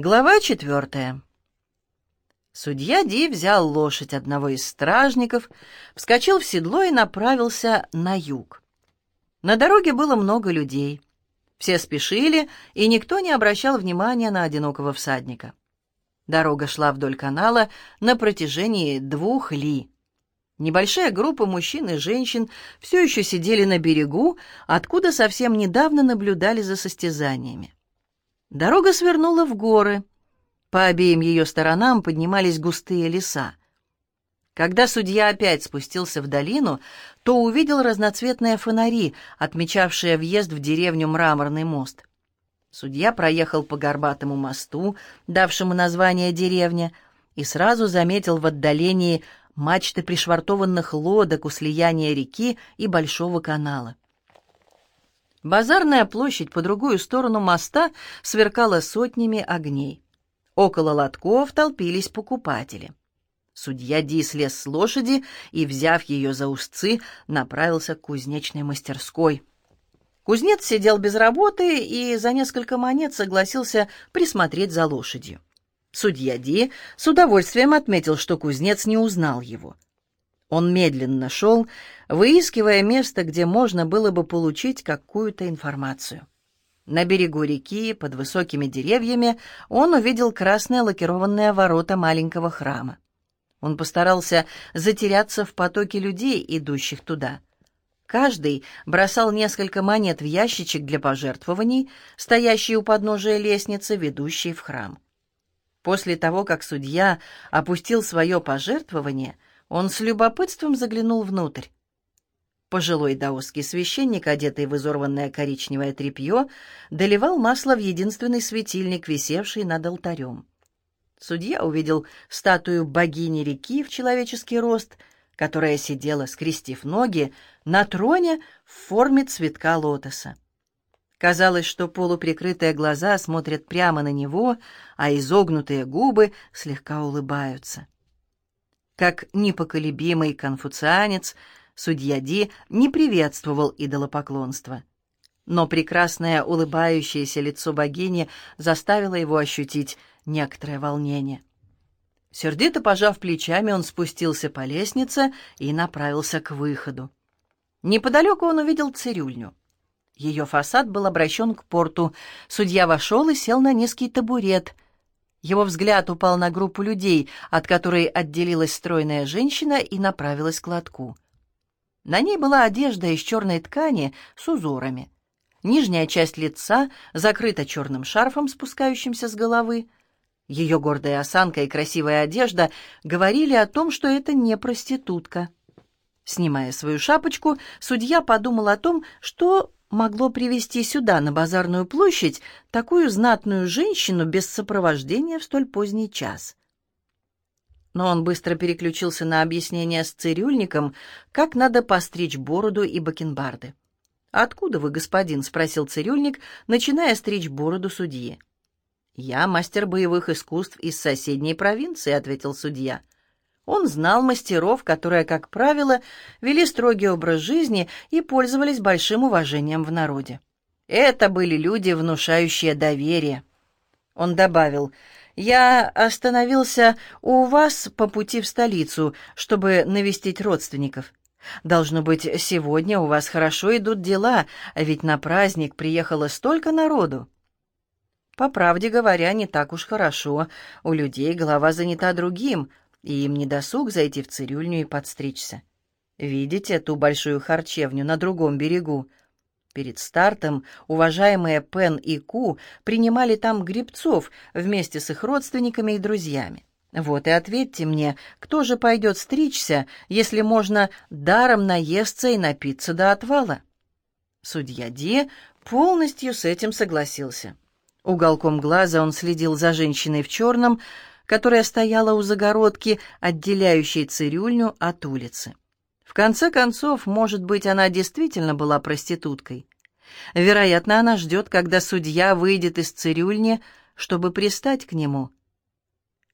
Глава четвертая. Судья Ди взял лошадь одного из стражников, вскочил в седло и направился на юг. На дороге было много людей. Все спешили, и никто не обращал внимания на одинокого всадника. Дорога шла вдоль канала на протяжении двух ли. Небольшая группа мужчин и женщин все еще сидели на берегу, откуда совсем недавно наблюдали за состязаниями. Дорога свернула в горы. По обеим ее сторонам поднимались густые леса. Когда судья опять спустился в долину, то увидел разноцветные фонари, отмечавшие въезд в деревню Мраморный мост. Судья проехал по горбатому мосту, давшему название деревне, и сразу заметил в отдалении мачты пришвартованных лодок у слияния реки и большого канала. Базарная площадь по другую сторону моста сверкала сотнями огней. Около лотков толпились покупатели. Судья Ди слез с лошади и, взяв ее за узцы, направился к кузнечной мастерской. Кузнец сидел без работы и за несколько монет согласился присмотреть за лошадью. Судья Ди с удовольствием отметил, что кузнец не узнал его — он медленно шел, выискивая место, где можно было бы получить какую-то информацию. На берегу реки, под высокими деревьями, он увидел красные лакированные ворота маленького храма. Он постарался затеряться в потоке людей, идущих туда. Каждый бросал несколько монет в ящичек для пожертвований, стоящий у подножия лестницы, ведущей в храм. После того, как судья опустил свое пожертвование — он с любопытством заглянул внутрь. Пожилой даосский священник, одетый в изорванное коричневое тряпье, доливал масло в единственный светильник, висевший над алтарем. Судья увидел статую богини реки в человеческий рост, которая сидела, скрестив ноги, на троне в форме цветка лотоса. Казалось, что полуприкрытые глаза смотрят прямо на него, а изогнутые губы слегка улыбаются. Как непоколебимый конфуцианец, судья Ди не приветствовал идолопоклонство. Но прекрасное улыбающееся лицо богини заставило его ощутить некоторое волнение. Сердито пожав плечами, он спустился по лестнице и направился к выходу. Неподалеку он увидел цирюльню. Ее фасад был обращен к порту. Судья вошел и сел на низкий табурет — его взгляд упал на группу людей, от которой отделилась стройная женщина и направилась к лотку. На ней была одежда из черной ткани с узорами. Нижняя часть лица закрыта черным шарфом, спускающимся с головы. Ее гордая осанка и красивая одежда говорили о том, что это не проститутка. Снимая свою шапочку, судья подумал о том, что могло привести сюда, на базарную площадь, такую знатную женщину без сопровождения в столь поздний час? Но он быстро переключился на объяснение с цирюльником, как надо постричь бороду и бакенбарды. «Откуда вы, господин?» — спросил цирюльник, начиная стричь бороду судьи. «Я мастер боевых искусств из соседней провинции», — ответил судья. Он знал мастеров, которые, как правило, вели строгий образ жизни и пользовались большим уважением в народе. Это были люди, внушающие доверие. Он добавил, «Я остановился у вас по пути в столицу, чтобы навестить родственников. Должно быть, сегодня у вас хорошо идут дела, ведь на праздник приехало столько народу». По правде говоря, не так уж хорошо. У людей голова занята другим — и им не досуг зайти в цирюльню и подстричься. Видите ту большую харчевню на другом берегу? Перед стартом уважаемые Пен и Ку принимали там грибцов вместе с их родственниками и друзьями. Вот и ответьте мне, кто же пойдет стричься, если можно даром наесться и напиться до отвала? Судья Ди полностью с этим согласился. Уголком глаза он следил за женщиной в черном, которая стояла у загородки, отделяющей цирюльню от улицы. В конце концов, может быть, она действительно была проституткой. Вероятно, она ждет, когда судья выйдет из цирюльни, чтобы пристать к нему.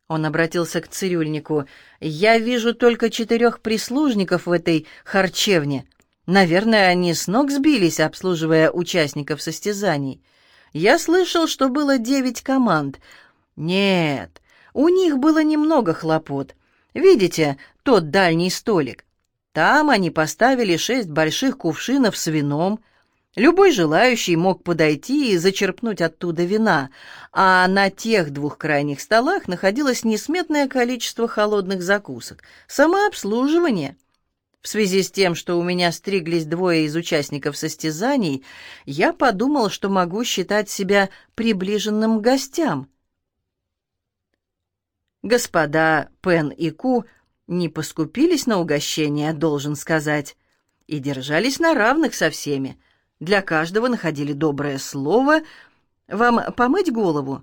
Он обратился к цирюльнику. «Я вижу только четырех прислужников в этой харчевне. Наверное, они с ног сбились, обслуживая участников состязаний. Я слышал, что было девять команд, Нет, у них было немного хлопот. Видите, тот дальний столик? Там они поставили шесть больших кувшинов с вином. Любой желающий мог подойти и зачерпнуть оттуда вина, а на тех двух крайних столах находилось несметное количество холодных закусок. Самообслуживание. В связи с тем, что у меня стриглись двое из участников состязаний, я подумал, что могу считать себя приближенным к гостям. Господа Пен и Ку не поскупились на угощение, должен сказать, и держались на равных со всеми. Для каждого находили доброе слово. «Вам помыть голову?»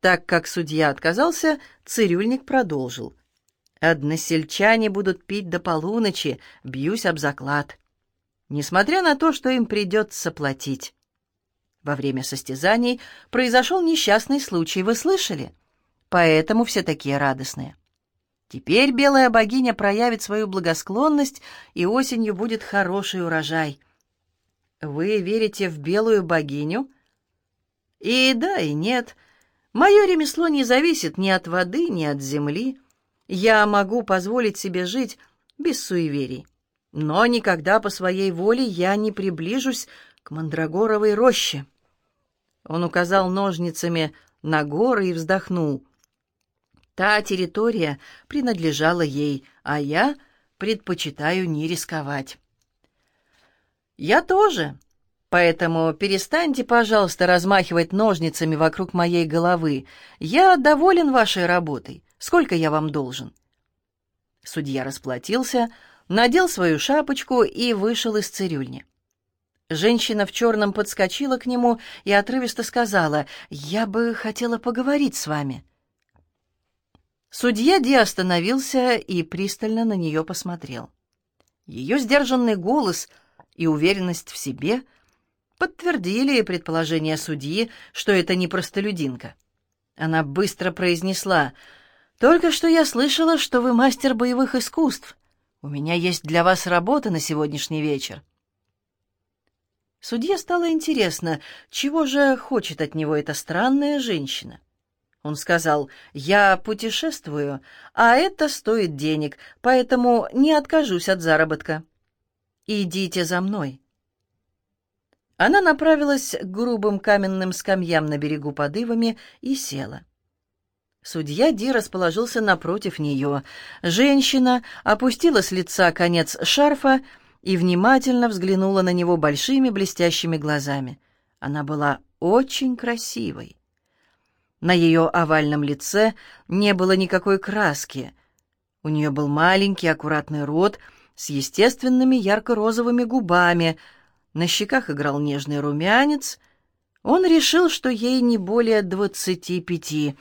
Так как судья отказался, цирюльник продолжил. «Односельчане будут пить до полуночи, бьюсь об заклад, несмотря на то, что им придется платить». Во время состязаний произошел несчастный случай, вы слышали? Поэтому все такие радостные. Теперь белая богиня проявит свою благосклонность, и осенью будет хороший урожай. Вы верите в белую богиню? И да, и нет. Мое ремесло не зависит ни от воды, ни от земли. Я могу позволить себе жить без суеверий. Но никогда по своей воле я не приближусь к Мандрагоровой роще. Он указал ножницами на горы и вздохнул. Та территория принадлежала ей, а я предпочитаю не рисковать. Я тоже. Поэтому перестаньте, пожалуйста, размахивать ножницами вокруг моей головы. Я доволен вашей работой. Сколько я вам должен? Судья расплатился, надел свою шапочку и вышел из цирюльни. Женщина в черном подскочила к нему и отрывисто сказала, «Я бы хотела поговорить с вами». Судья Ди остановился и пристально на нее посмотрел. Ее сдержанный голос и уверенность в себе подтвердили предположение судьи, что это не простолюдинка. Она быстро произнесла, «Только что я слышала, что вы мастер боевых искусств. У меня есть для вас работа на сегодняшний вечер». Судье стало интересно, чего же хочет от него эта странная женщина. Он сказал, «Я путешествую, а это стоит денег, поэтому не откажусь от заработка. Идите за мной». Она направилась к грубым каменным скамьям на берегу под ивами и села. Судья Ди расположился напротив нее. Женщина опустила с лица конец шарфа и внимательно взглянула на него большими блестящими глазами. Она была очень красивой. На ее овальном лице не было никакой краски. У нее был маленький аккуратный рот с естественными ярко-розовыми губами, на щеках играл нежный румянец. Он решил, что ей не более двадцати пяти.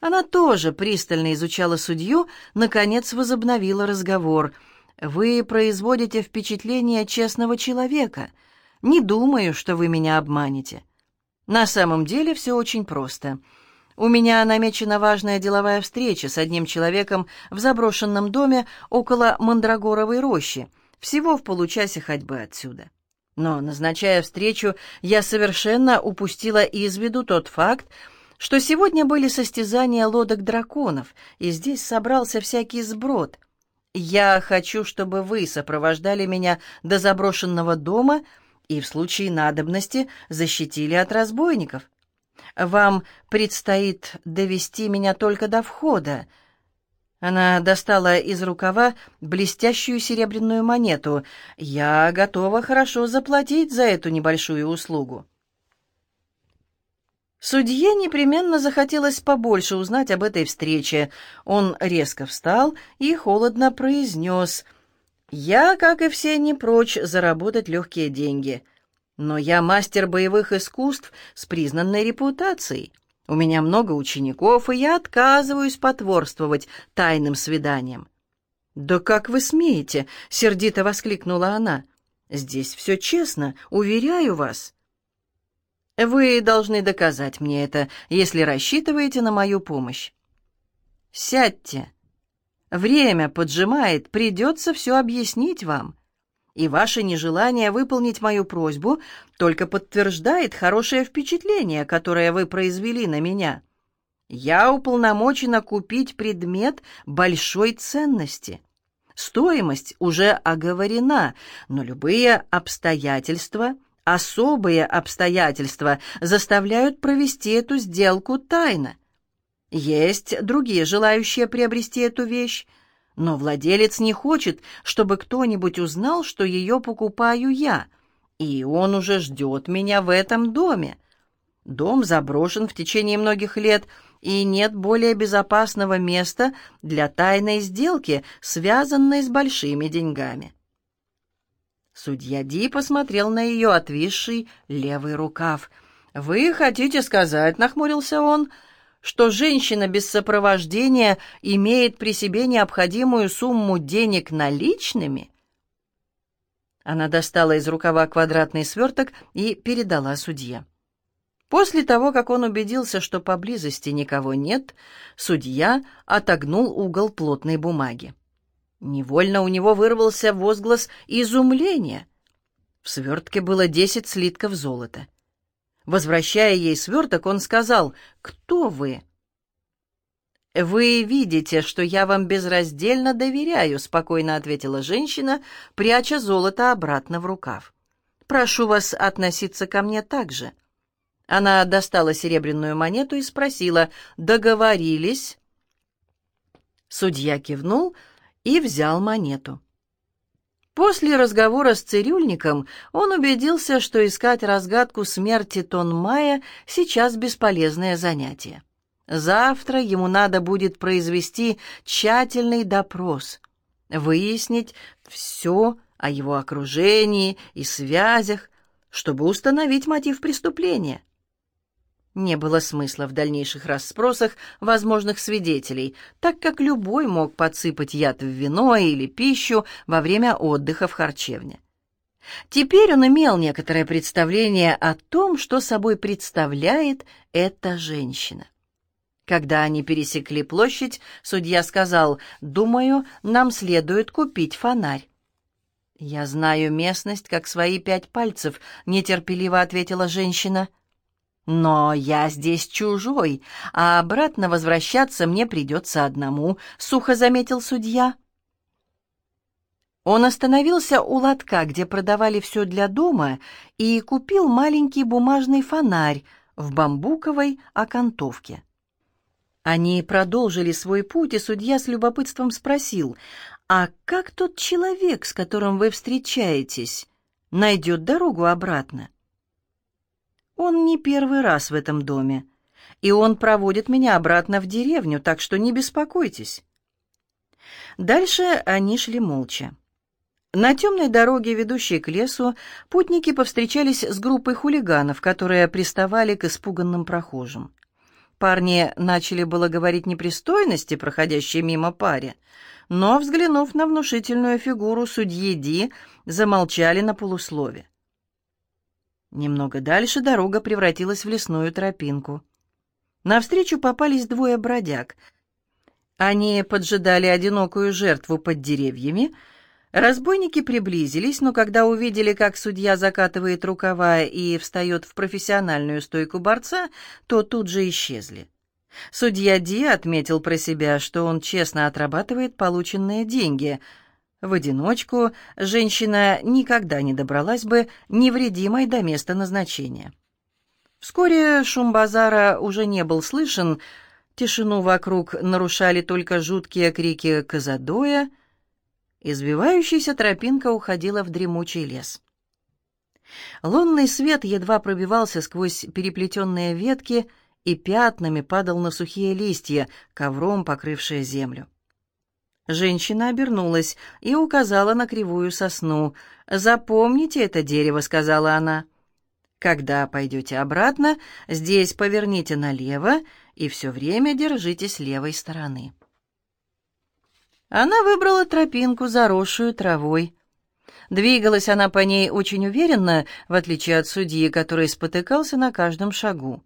Она тоже пристально изучала судью, наконец возобновила разговор. «Вы производите впечатление честного человека. Не думаю, что вы меня обманете. На самом деле все очень просто». У меня намечена важная деловая встреча с одним человеком в заброшенном доме около Мандрагоровой рощи, всего в получасе ходьбы отсюда. Но, назначая встречу, я совершенно упустила из виду тот факт, что сегодня были состязания лодок драконов, и здесь собрался всякий сброд. Я хочу, чтобы вы сопровождали меня до заброшенного дома и в случае надобности защитили от разбойников. Вам предстоит довести меня только до входа». Она достала из рукава блестящую серебряную монету. «Я готова хорошо заплатить за эту небольшую услугу». Судье непременно захотелось побольше узнать об этой встрече. Он резко встал и холодно произнес «Я, как и все, не прочь заработать легкие деньги. Но я мастер боевых искусств с признанной репутацией. У меня много учеников, и я отказываюсь потворствовать тайным свиданиям. «Да как вы смеете?» — сердито воскликнула она. «Здесь все честно, уверяю вас». «Вы должны доказать мне это, если рассчитываете на мою помощь». «Сядьте. Время поджимает, придется все объяснить вам и ваше нежелание выполнить мою просьбу только подтверждает хорошее впечатление, которое вы произвели на меня. Я уполномочена купить предмет большой ценности. Стоимость уже оговорена, но любые обстоятельства, особые обстоятельства заставляют провести эту сделку тайно. Есть другие желающие приобрести эту вещь, но владелец не хочет, чтобы кто-нибудь узнал, что ее покупаю я, и он уже ждет меня в этом доме. Дом заброшен в течение многих лет, и нет более безопасного места для тайной сделки, связанной с большими деньгами. Судья Ди посмотрел на ее отвисший левый рукав. «Вы хотите сказать, — нахмурился он, — что женщина без сопровождения имеет при себе необходимую сумму денег наличными? Она достала из рукава квадратный сверток и передала судье. После того, как он убедился, что поблизости никого нет, судья отогнул угол плотной бумаги. Невольно у него вырвался возглас изумления. В свертке было десять слитков золота. Возвращая ей сверток, он сказал, «Кто вы?» «Вы видите, что я вам безраздельно доверяю», — спокойно ответила женщина, пряча золото обратно в рукав. «Прошу вас относиться ко мне так же». Она достала серебряную монету и спросила, «Договорились?» Судья кивнул и взял монету. После разговора с цирюльником он убедился, что искать разгадку смерти Тонмая сейчас бесполезное занятие. Завтра ему надо будет произвести тщательный допрос, выяснить все о его окружении и связях, чтобы установить мотив преступления. Не было смысла в дальнейших расспросах возможных свидетелей, так как любой мог подсыпать яд в вино или пищу во время отдыха в харчевне. Теперь он имел некоторое представление о том, что собой представляет эта женщина. Когда они пересекли площадь, судья сказал, «Думаю, нам следует купить фонарь». «Я знаю местность, как свои пять пальцев», — нетерпеливо ответила женщина. — но я здесь чужой, а обратно возвращаться мне придется одному, — сухо заметил судья. Он остановился у лотка, где продавали все для дома, и купил маленький бумажный фонарь в бамбуковой окантовке. Они продолжили свой путь, и судья с любопытством спросил, «А как тот человек, с которым вы встречаетесь, найдет дорогу обратно?» Он не первый раз в этом доме, и он проводит меня обратно в деревню, так что не беспокойтесь. Дальше они шли молча. На темной дороге, ведущей к лесу, путники повстречались с группой хулиганов, которые приставали к испуганным прохожим. Парни начали было говорить непристойности, проходящей мимо паре, но, взглянув на внушительную фигуру судьи Ди, замолчали на полуслове. Немного дальше дорога превратилась в лесную тропинку. Навстречу попались двое бродяг. Они поджидали одинокую жертву под деревьями. Разбойники приблизились, но когда увидели, как судья закатывает рукава и встает в профессиональную стойку борца, то тут же исчезли. Судья Ди отметил про себя, что он честно отрабатывает полученные деньги — в одиночку женщина никогда не добралась бы невредимой до места назначения. Вскоре шум базара уже не был слышен, тишину вокруг нарушали только жуткие крики Казадоя. Избивающаяся тропинка уходила в дремучий лес. Лунный свет едва пробивался сквозь переплетенные ветки и пятнами падал на сухие листья, ковром покрывшие землю. Женщина обернулась и указала на кривую сосну. «Запомните это дерево», — сказала она. «Когда пойдете обратно, здесь поверните налево и все время держитесь левой стороны». Она выбрала тропинку, заросшую травой. Двигалась она по ней очень уверенно, в отличие от судьи, который спотыкался на каждом шагу.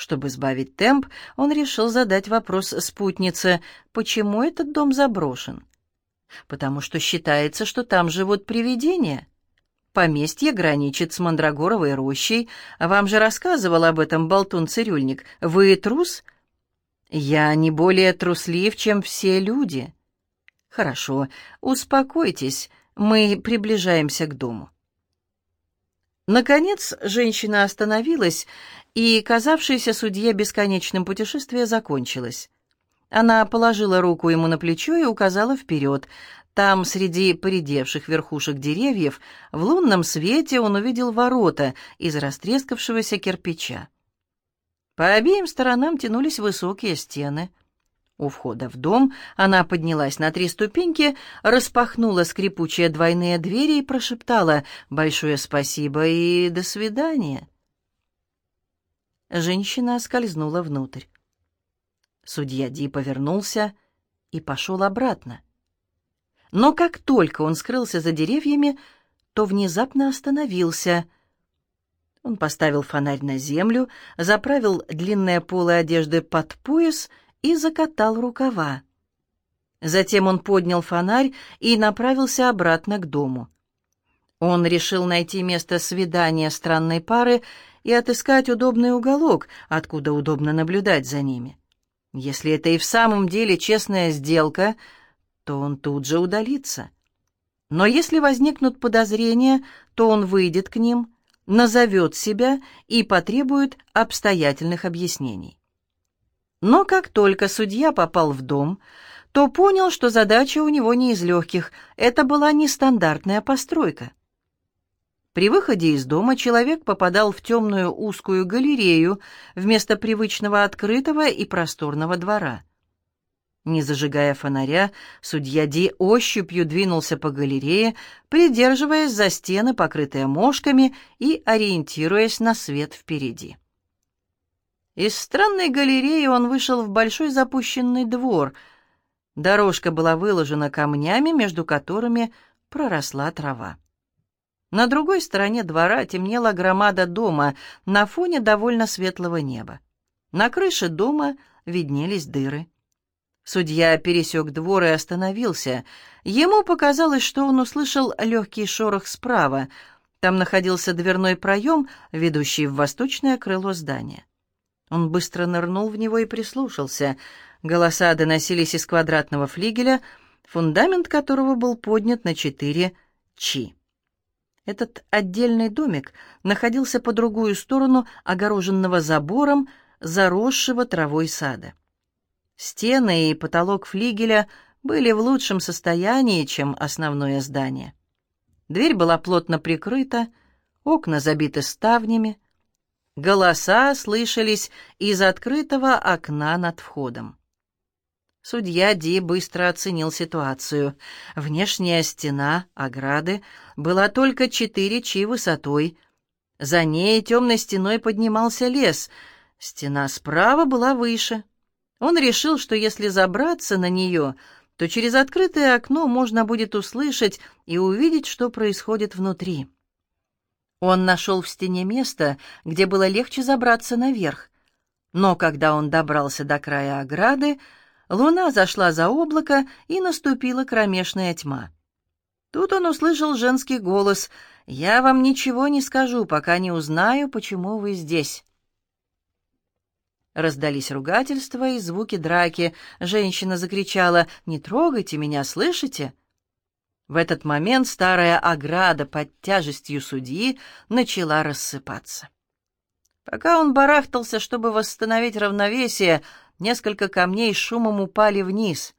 Чтобы сбавить темп, он решил задать вопрос спутнице, почему этот дом заброшен. Потому что считается, что там живут привидения. Поместье граничит с Мандрагоровой рощей. Вам же рассказывал об этом болтун-цирюльник. Вы трус? «Я не более труслив, чем все люди». «Хорошо, успокойтесь, мы приближаемся к дому». Наконец женщина остановилась, и казавшееся судье бесконечным путешествие закончилось. Она положила руку ему на плечо и указала вперед. Там, среди поредевших верхушек деревьев, в лунном свете он увидел ворота из растрескавшегося кирпича. По обеим сторонам тянулись высокие стены. У входа в дом она поднялась на три ступеньки, распахнула скрипучие двойные двери и прошептала «Большое спасибо и до свидания». Женщина скользнула внутрь. Судья Ди повернулся и пошел обратно. Но как только он скрылся за деревьями, то внезапно остановился. Он поставил фонарь на землю, заправил длинные полы одежды под пояс и закатал рукава. Затем он поднял фонарь и направился обратно к дому. Он решил найти место свидания странной пары и отыскать удобный уголок, откуда удобно наблюдать за ними. Если это и в самом деле честная сделка, то он тут же удалится. Но если возникнут подозрения, то он выйдет к ним, назовет себя и потребует обстоятельных объяснений. Но как только судья попал в дом, то понял, что задача у него не из легких, это была нестандартная постройка. При выходе из дома человек попадал в темную узкую галерею вместо привычного открытого и просторного двора. Не зажигая фонаря, судья Ди ощупью двинулся по галерее, придерживаясь за стены, покрытые мошками, и ориентируясь на свет впереди. Из странной галереи он вышел в большой запущенный двор. Дорожка была выложена камнями, между которыми проросла трава. На другой стороне двора темнела громада дома на фоне довольно светлого неба. На крыше дома виднелись дыры. Судья пересек двор и остановился. Ему показалось, что он услышал легкий шорох справа. Там находился дверной проем, ведущий в восточное крыло здания. Он быстро нырнул в него и прислушался. Голоса доносились из квадратного флигеля, фундамент которого был поднят на четыре «чи». Этот отдельный домик находился по другую сторону огороженного забором, заросшего травой сада. Стены и потолок флигеля были в лучшем состоянии, чем основное здание. Дверь была плотно прикрыта, окна забиты ставнями. Голоса слышались из открытого окна над входом. Судья Ди быстро оценил ситуацию. Внешняя стена ограды была только четыре чи высотой. За ней темной стеной поднимался лес. Стена справа была выше. Он решил, что если забраться на нее, то через открытое окно можно будет услышать и увидеть, что происходит внутри. Он нашел в стене место, где было легче забраться наверх. Но когда он добрался до края ограды, Луна зашла за облако, и наступила кромешная тьма. Тут он услышал женский голос «Я вам ничего не скажу, пока не узнаю, почему вы здесь». Раздались ругательства и звуки драки. Женщина закричала «Не трогайте меня, слышите?» В этот момент старая ограда под тяжестью судьи начала рассыпаться. Пока он барахтался, чтобы восстановить равновесие, Несколько камней шумом упали вниз.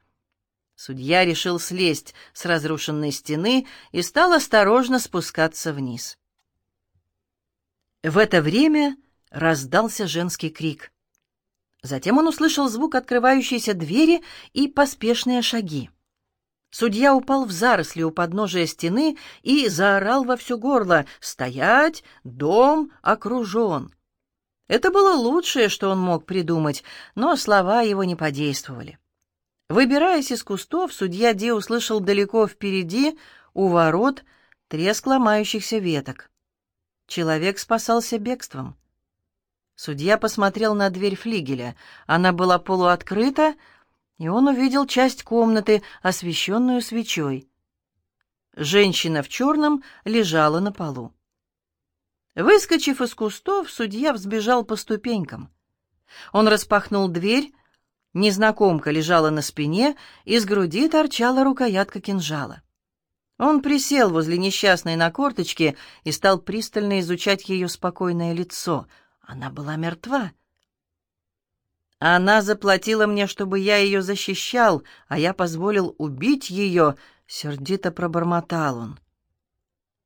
Судья решил слезть с разрушенной стены и стал осторожно спускаться вниз. В это время раздался женский крик. Затем он услышал звук открывающейся двери и поспешные шаги. Судья упал в заросли у подножия стены и заорал во все горло «Стоять! Дом окружен!» Это было лучшее, что он мог придумать, но слова его не подействовали. Выбираясь из кустов, судья Ди услышал далеко впереди, у ворот, треск ломающихся веток. Человек спасался бегством. Судья посмотрел на дверь флигеля. Она была полуоткрыта, и он увидел часть комнаты, освещенную свечой. Женщина в черном лежала на полу. Выскочив из кустов, судья взбежал по ступенькам. Он распахнул дверь, Незнакомка лежала на спине, из груди торчала рукоятка кинжала. Он присел возле несчастной на корточке и стал пристально изучать ее спокойное лицо. Она была мертва. Она заплатила мне, чтобы я ее защищал, а я позволил убить ее, — сердито пробормотал он.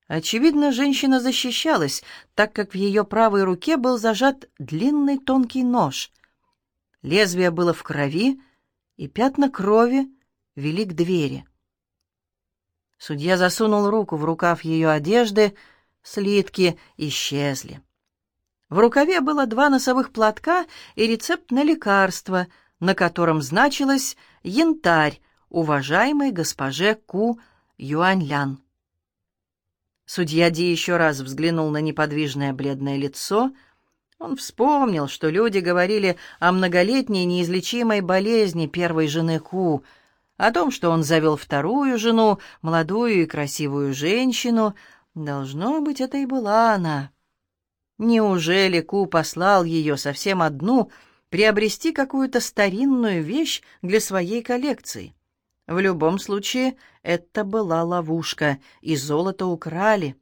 Очевидно, женщина защищалась, так как в ее правой руке был зажат длинный тонкий нож. Лезвие было в крови, и пятна крови вели к двери. Судья засунул руку в рукав ее одежды, слитки исчезли. В рукаве было два носовых платка и рецепт на лекарство, на котором значилось «Янтарь, уважаемой госпоже Ку Юаньлян». Судья Ди еще раз взглянул на неподвижное бледное лицо. Он вспомнил, что люди говорили о многолетней неизлечимой болезни первой жены Ку, о том, что он завел вторую жену, молодую и красивую женщину. Должно быть, это и была она. Неужели Ку послал ее совсем одну приобрести какую-то старинную вещь для своей коллекции? В любом случае, это была ловушка, и золото украли.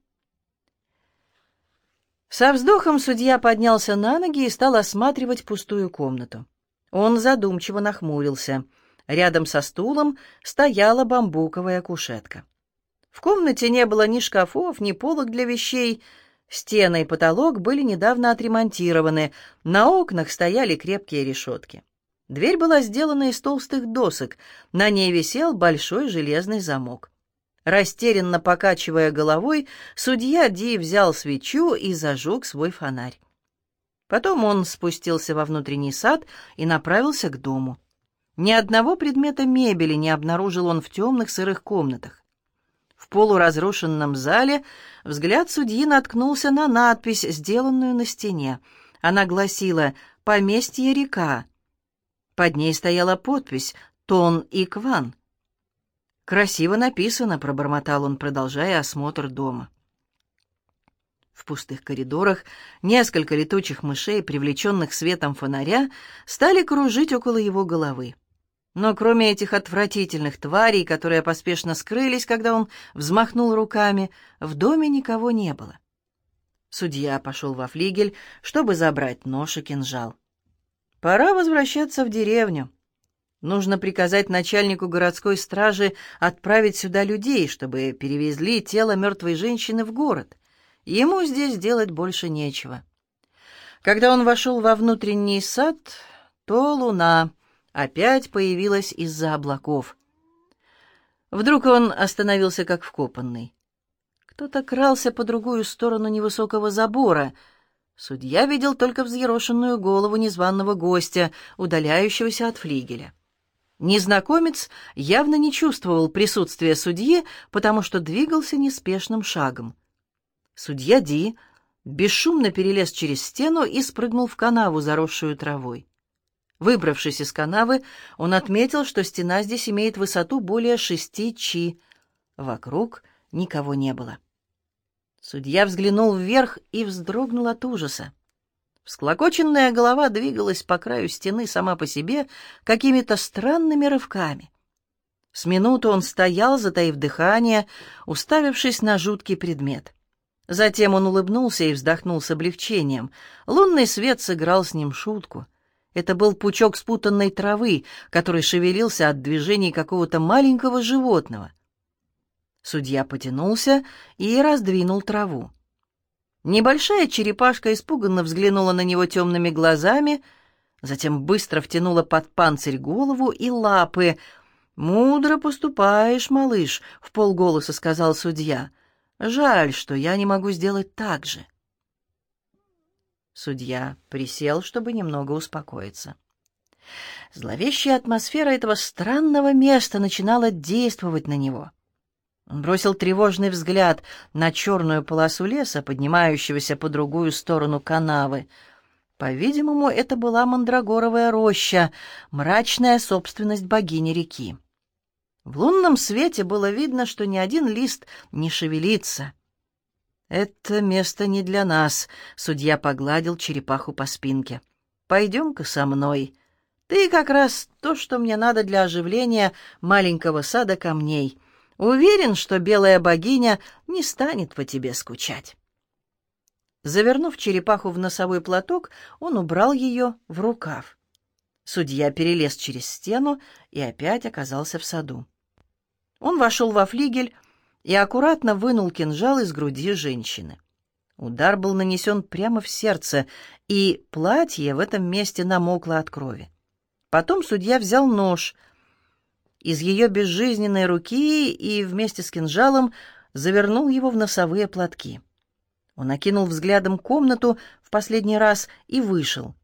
Со вздохом судья поднялся на ноги и стал осматривать пустую комнату. Он задумчиво нахмурился. Рядом со стулом стояла бамбуковая кушетка. В комнате не было ни шкафов, ни полок для вещей. Стены и потолок были недавно отремонтированы, на окнах стояли крепкие решетки. Дверь была сделана из толстых досок, на ней висел большой железный замок. Растерянно покачивая головой, судья Ди взял свечу и зажег свой фонарь. Потом он спустился во внутренний сад и направился к дому. Ни одного предмета мебели не обнаружил он в темных сырых комнатах. Полуразрушенном зале взгляд судьи наткнулся на надпись, сделанную на стене. Она гласила «Поместье река». Под ней стояла подпись «Тон и Кван». «Красиво написано», — пробормотал он, продолжая осмотр дома. В пустых коридорах несколько летучих мышей, привлеченных светом фонаря, стали кружить около его головы. Но кроме этих отвратительных тварей, которые поспешно скрылись, когда он взмахнул руками, в доме никого не было. Судья пошел во флигель, чтобы забрать нож и кинжал. Пора возвращаться в деревню. Нужно приказать начальнику городской стражи отправить сюда людей, чтобы перевезли тело мертвой женщины в город. Ему здесь делать больше нечего. Когда он вошел во внутренний сад, то луна опять появилась из-за облаков. Вдруг он остановился как вкопанный. Кто-то крался по другую сторону невысокого забора — Судья видел только взъерошенную голову незваного гостя, удаляющегося от флигеля. Незнакомец явно не чувствовал присутствия судьи, потому что двигался неспешным шагом. Судья Ди бесшумно перелез через стену и спрыгнул в канаву, заросшую травой. Выбравшись из канавы, он отметил, что стена здесь имеет высоту более шести чи. Вокруг никого не было. Судья взглянул вверх и вздрогнул от ужаса. Всклокоченная голова двигалась по краю стены сама по себе какими-то странными рывками. С минуту он стоял, затаив дыхание, уставившись на жуткий предмет. Затем он улыбнулся и вздохнул с облегчением. Лунный свет сыграл с ним шутку. Это был пучок спутанной травы, который шевелился от движений какого-то маленького животного — Судья потянулся и раздвинул траву. Небольшая черепашка испуганно взглянула на него темными глазами, затем быстро втянула под панцирь голову и лапы. «Мудро поступаешь, малыш», — в полголоса сказал судья. «Жаль, что я не могу сделать так же». Судья присел, чтобы немного успокоиться. Зловещая атмосфера этого странного места начинала действовать на него — он бросил тревожный взгляд на черную полосу леса, поднимающегося по другую сторону канавы. По-видимому, это была мандрагоровая роща, мрачная собственность богини реки. В лунном свете было видно, что ни один лист не шевелится. «Это место не для нас», — судья погладил черепаху по спинке. «Пойдем-ка со мной. Ты как раз то, что мне надо для оживления маленького сада камней. Уверен, что белая богиня не станет по тебе скучать». Завернув черепаху в носовой платок, он убрал ее в рукав. Судья перелез через стену и опять оказался в саду. Он вошел во флигель и аккуратно вынул кинжал из груди женщины. Удар был нанесен прямо в сердце, и платье в этом месте намокло от крови. Потом судья взял нож из ее безжизненной руки и вместе с кинжалом завернул его в носовые платки. Он окинул взглядом комнату в последний раз и вышел.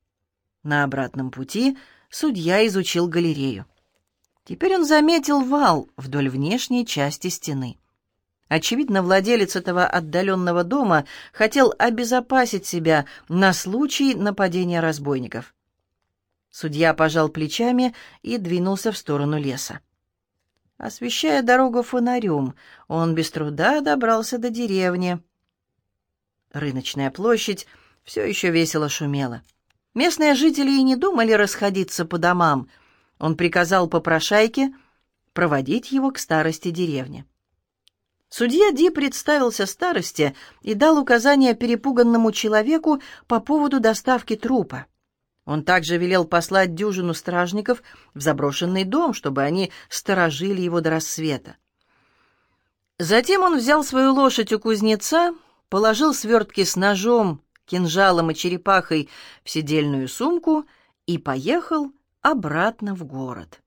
На обратном пути судья изучил галерею. Теперь он заметил вал вдоль внешней части стены. Очевидно, владелец этого отдаленного дома хотел обезопасить себя на случай нападения разбойников. Судья пожал плечами и двинулся в сторону леса. Освещая дорогу фонарем, он без труда добрался до деревни. Рыночная площадь все еще весело шумела. Местные жители и не думали расходиться по домам. Он приказал попрошайке проводить его к старости деревни. Судья Ди представился старости и дал указание перепуганному человеку по поводу доставки трупа. Он также велел послать дюжину стражников в заброшенный дом, чтобы они сторожили его до рассвета. Затем он взял свою лошадь у кузнеца, положил свертки с ножом, кинжалом и черепахой в сидельную сумку и поехал обратно в город.